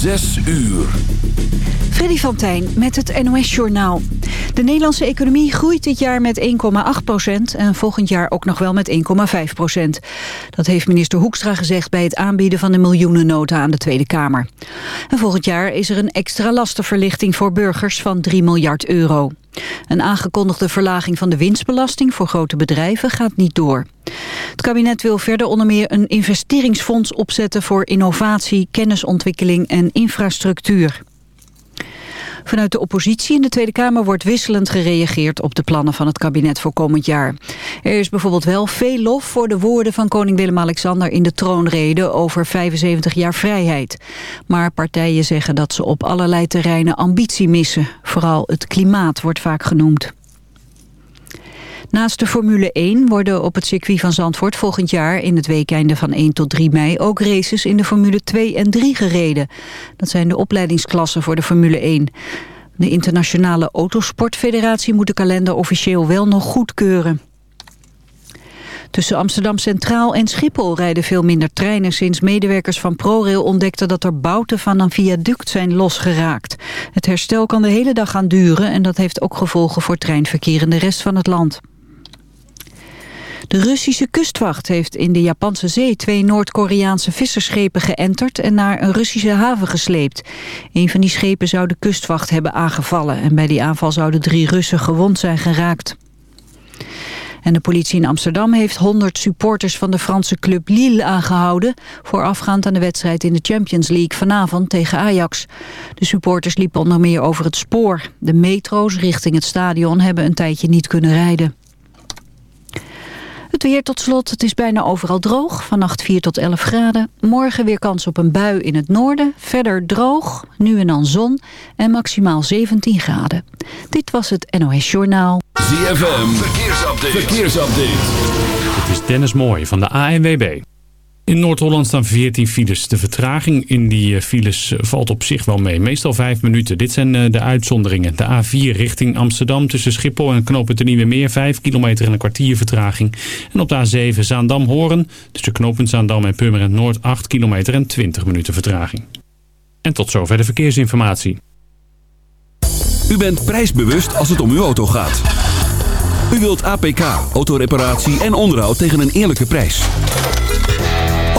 Zes uur. Freddy van Tijn met het NOS-journaal. De Nederlandse economie groeit dit jaar met 1,8 procent... en volgend jaar ook nog wel met 1,5 procent. Dat heeft minister Hoekstra gezegd bij het aanbieden van de miljoenennota aan de Tweede Kamer. En volgend jaar is er een extra lastenverlichting voor burgers van 3 miljard euro. Een aangekondigde verlaging van de winstbelasting voor grote bedrijven gaat niet door. Het kabinet wil verder onder meer een investeringsfonds opzetten voor innovatie, kennisontwikkeling en infrastructuur. Vanuit de oppositie in de Tweede Kamer wordt wisselend gereageerd op de plannen van het kabinet voor komend jaar. Er is bijvoorbeeld wel veel lof voor de woorden van koning Willem-Alexander in de troonrede over 75 jaar vrijheid. Maar partijen zeggen dat ze op allerlei terreinen ambitie missen. Vooral het klimaat wordt vaak genoemd. Naast de Formule 1 worden op het circuit van Zandvoort volgend jaar in het weekende van 1 tot 3 mei ook races in de Formule 2 en 3 gereden. Dat zijn de opleidingsklassen voor de Formule 1. De Internationale Autosportfederatie moet de kalender officieel wel nog goedkeuren. Tussen Amsterdam Centraal en Schiphol rijden veel minder treinen... sinds medewerkers van ProRail ontdekten dat er bouten van een viaduct zijn losgeraakt. Het herstel kan de hele dag gaan duren... en dat heeft ook gevolgen voor treinverkeer in de rest van het land. De Russische kustwacht heeft in de Japanse zee twee Noord-Koreaanse visserschepen geënterd en naar een Russische haven gesleept. Een van die schepen zou de kustwacht hebben aangevallen en bij die aanval zouden drie Russen gewond zijn geraakt. En de politie in Amsterdam heeft 100 supporters van de Franse club Lille aangehouden... voorafgaand aan de wedstrijd in de Champions League vanavond tegen Ajax. De supporters liepen onder meer over het spoor. De metro's richting het stadion hebben een tijdje niet kunnen rijden. Het weer tot slot. Het is bijna overal droog. Vannacht 4 tot 11 graden. Morgen weer kans op een bui in het noorden. Verder droog, nu en dan zon. En maximaal 17 graden. Dit was het NOS Journaal. ZFM, verkeersupdate. verkeersupdate. Het is Dennis Mooij van de ANWB. In Noord-Holland staan 14 files. De vertraging in die eh, files eh, valt op zich wel mee. Meestal 5 minuten. Dit zijn eh, de uitzonderingen. De A4 richting Amsterdam tussen Schiphol en Knopen de Nieuwe Meer. 5 kilometer en een kwartier vertraging. En op de A7 Zaandam-Horen tussen Knopen Zaandam en Purmerend Noord 8 kilometer en 20 minuten vertraging. En tot zover de verkeersinformatie. U bent prijsbewust als het om uw auto gaat. U wilt APK, autoreparatie en onderhoud tegen een eerlijke prijs.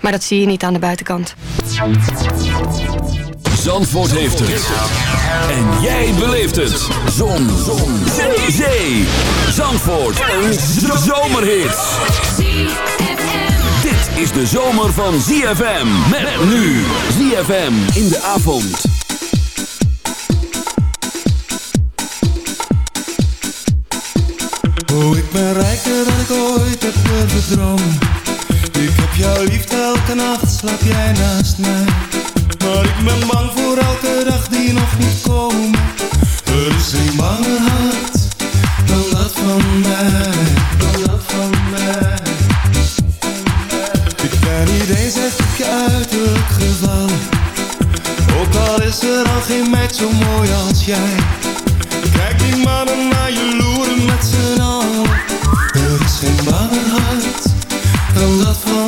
Maar dat zie je niet aan de buitenkant. Zandvoort heeft het. En jij beleeft het. Zon. Zon. Zee. Zee. Zandvoort. Een zomerhit. Dit is de zomer van ZFM. Met nu. ZFM in de avond. Oh, ik ben rijker dan ik ooit heb dromen. Ik heb jou lief, elke nacht slaap jij naast mij. Maar ik ben bang voor elke dag die nog niet komt. Er is geen banger hart dan dat van mij. Dan dat van mij. Ik ben niet eens echt op je uiterlijk gevallen. Ook al is er al geen meid zo mooi als jij. Kijk die mannen naar je loeren met z'n allen. Er is geen banger hart dan dat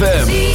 ZFM.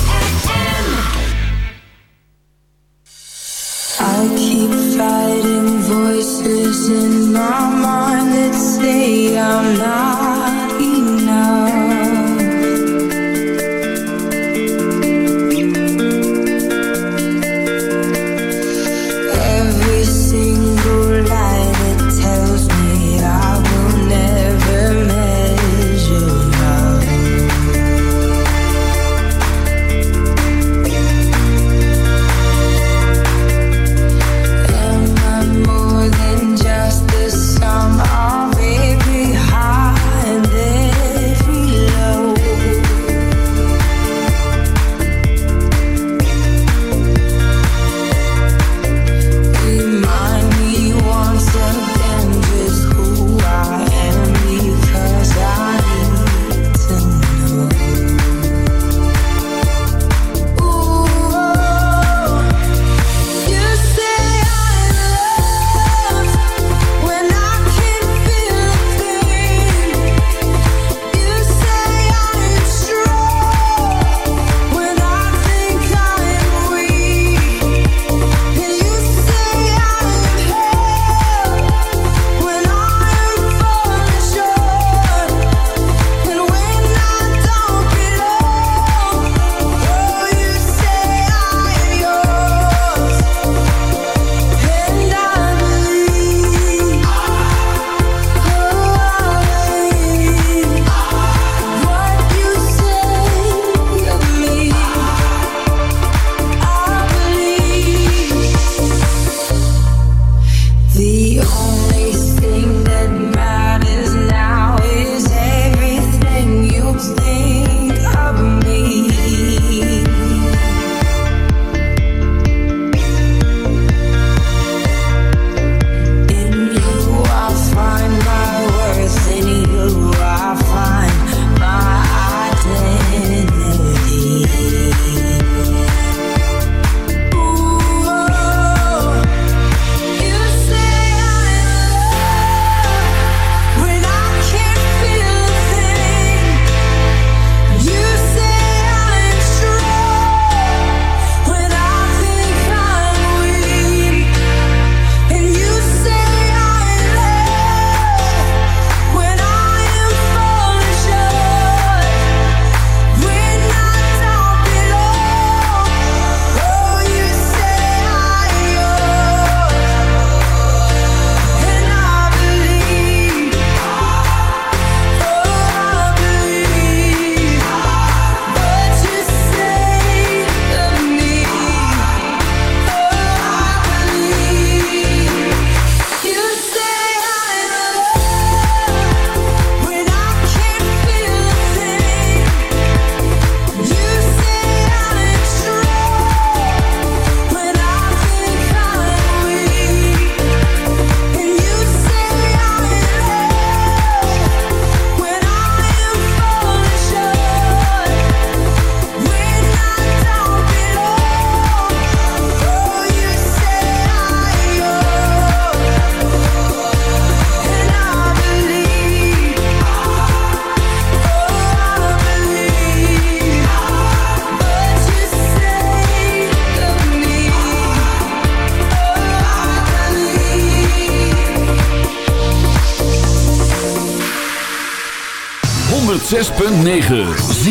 106.9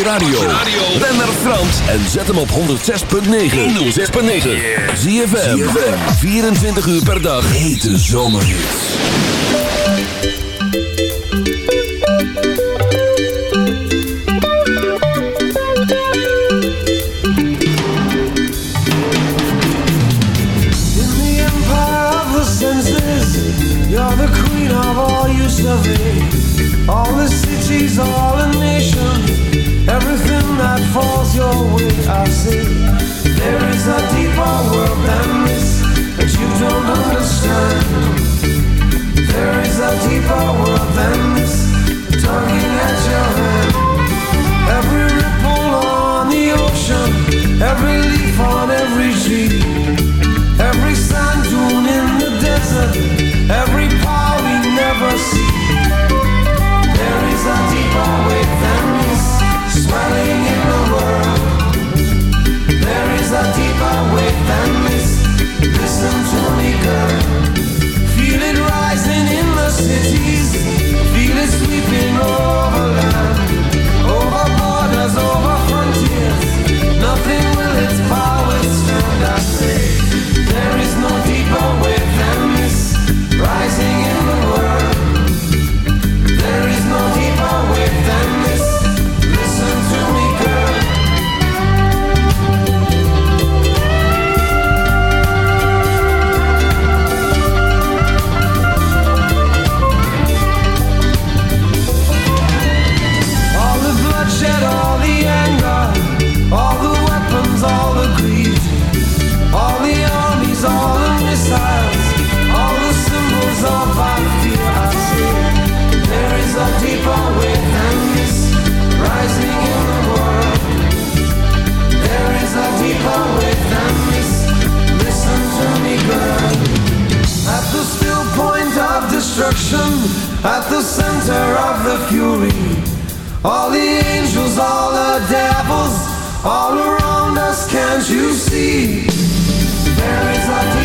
je radio. Ben naar Frans en zet hem op 106.9. 106.9. Zie je 24 uur per dag. Hete zomerhits. The queen of all you All the cities, all keep our world this talking At the still point of destruction, at the center of the fury, all the angels, all the devils, all around us, can't you see? There is a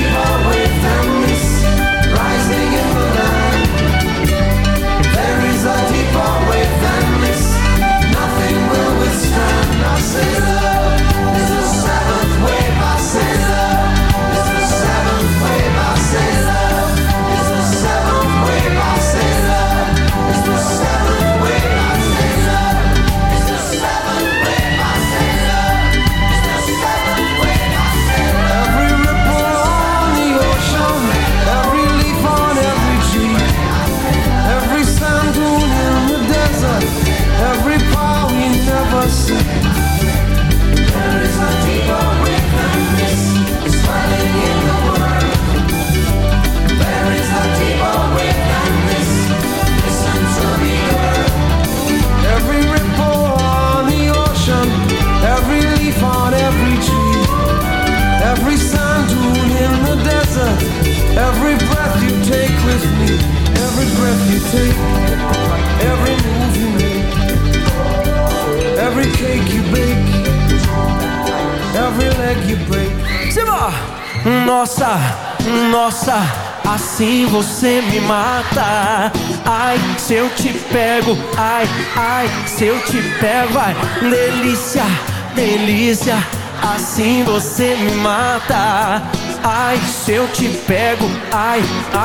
Se eu te pego, ai, ai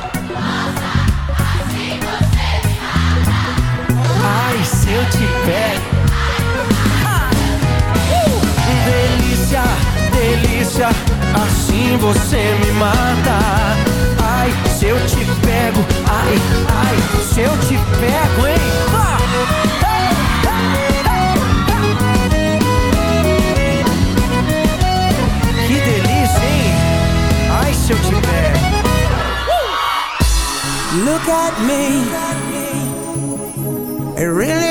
eu te pego. Ah, uh! Delícia, delícia, assim você me mata. Ai, se eu te pego, ai, ai, se eu te pego, hein? Que delícia, hein? Ai, se eu te pego. Look at me. It really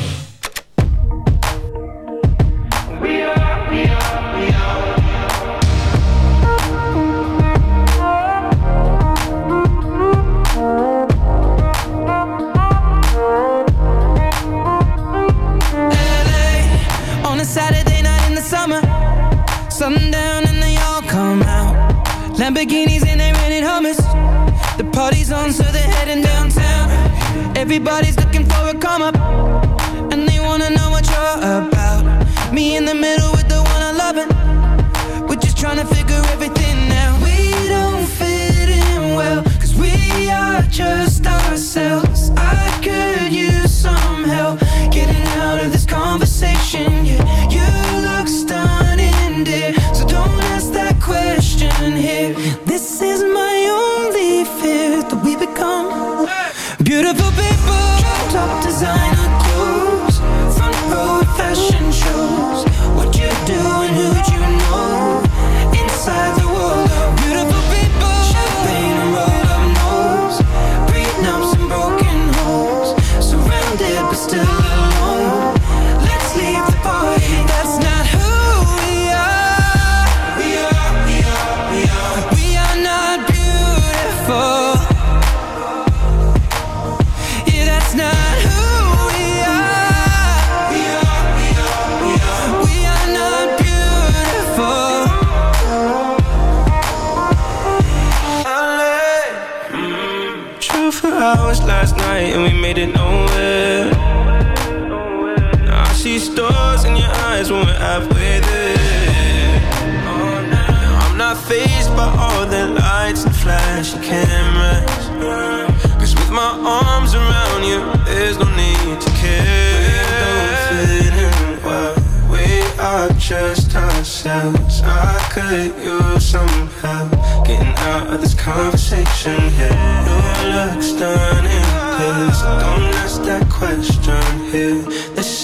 Everybody stars in your eyes when we're halfway there. Oh, now I'm not phased by all the lights and flashy cameras. Cause with my arms around you, there's no need to care. We Don't fit in well. We are just ourselves. I could use some help getting out of this conversation here. Your looks stunning, please don't ask that question here.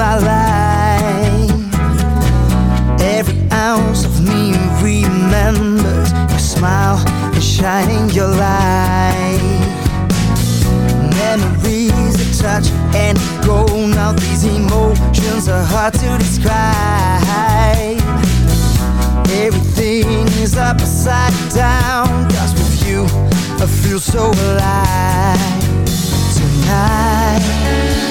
my life. Every ounce of me remembers your smile and shining your light. Memories that touch and go. Now these emotions are hard to describe. Everything is upside down. Cause with you, I feel so alive tonight.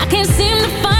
I can't seem to find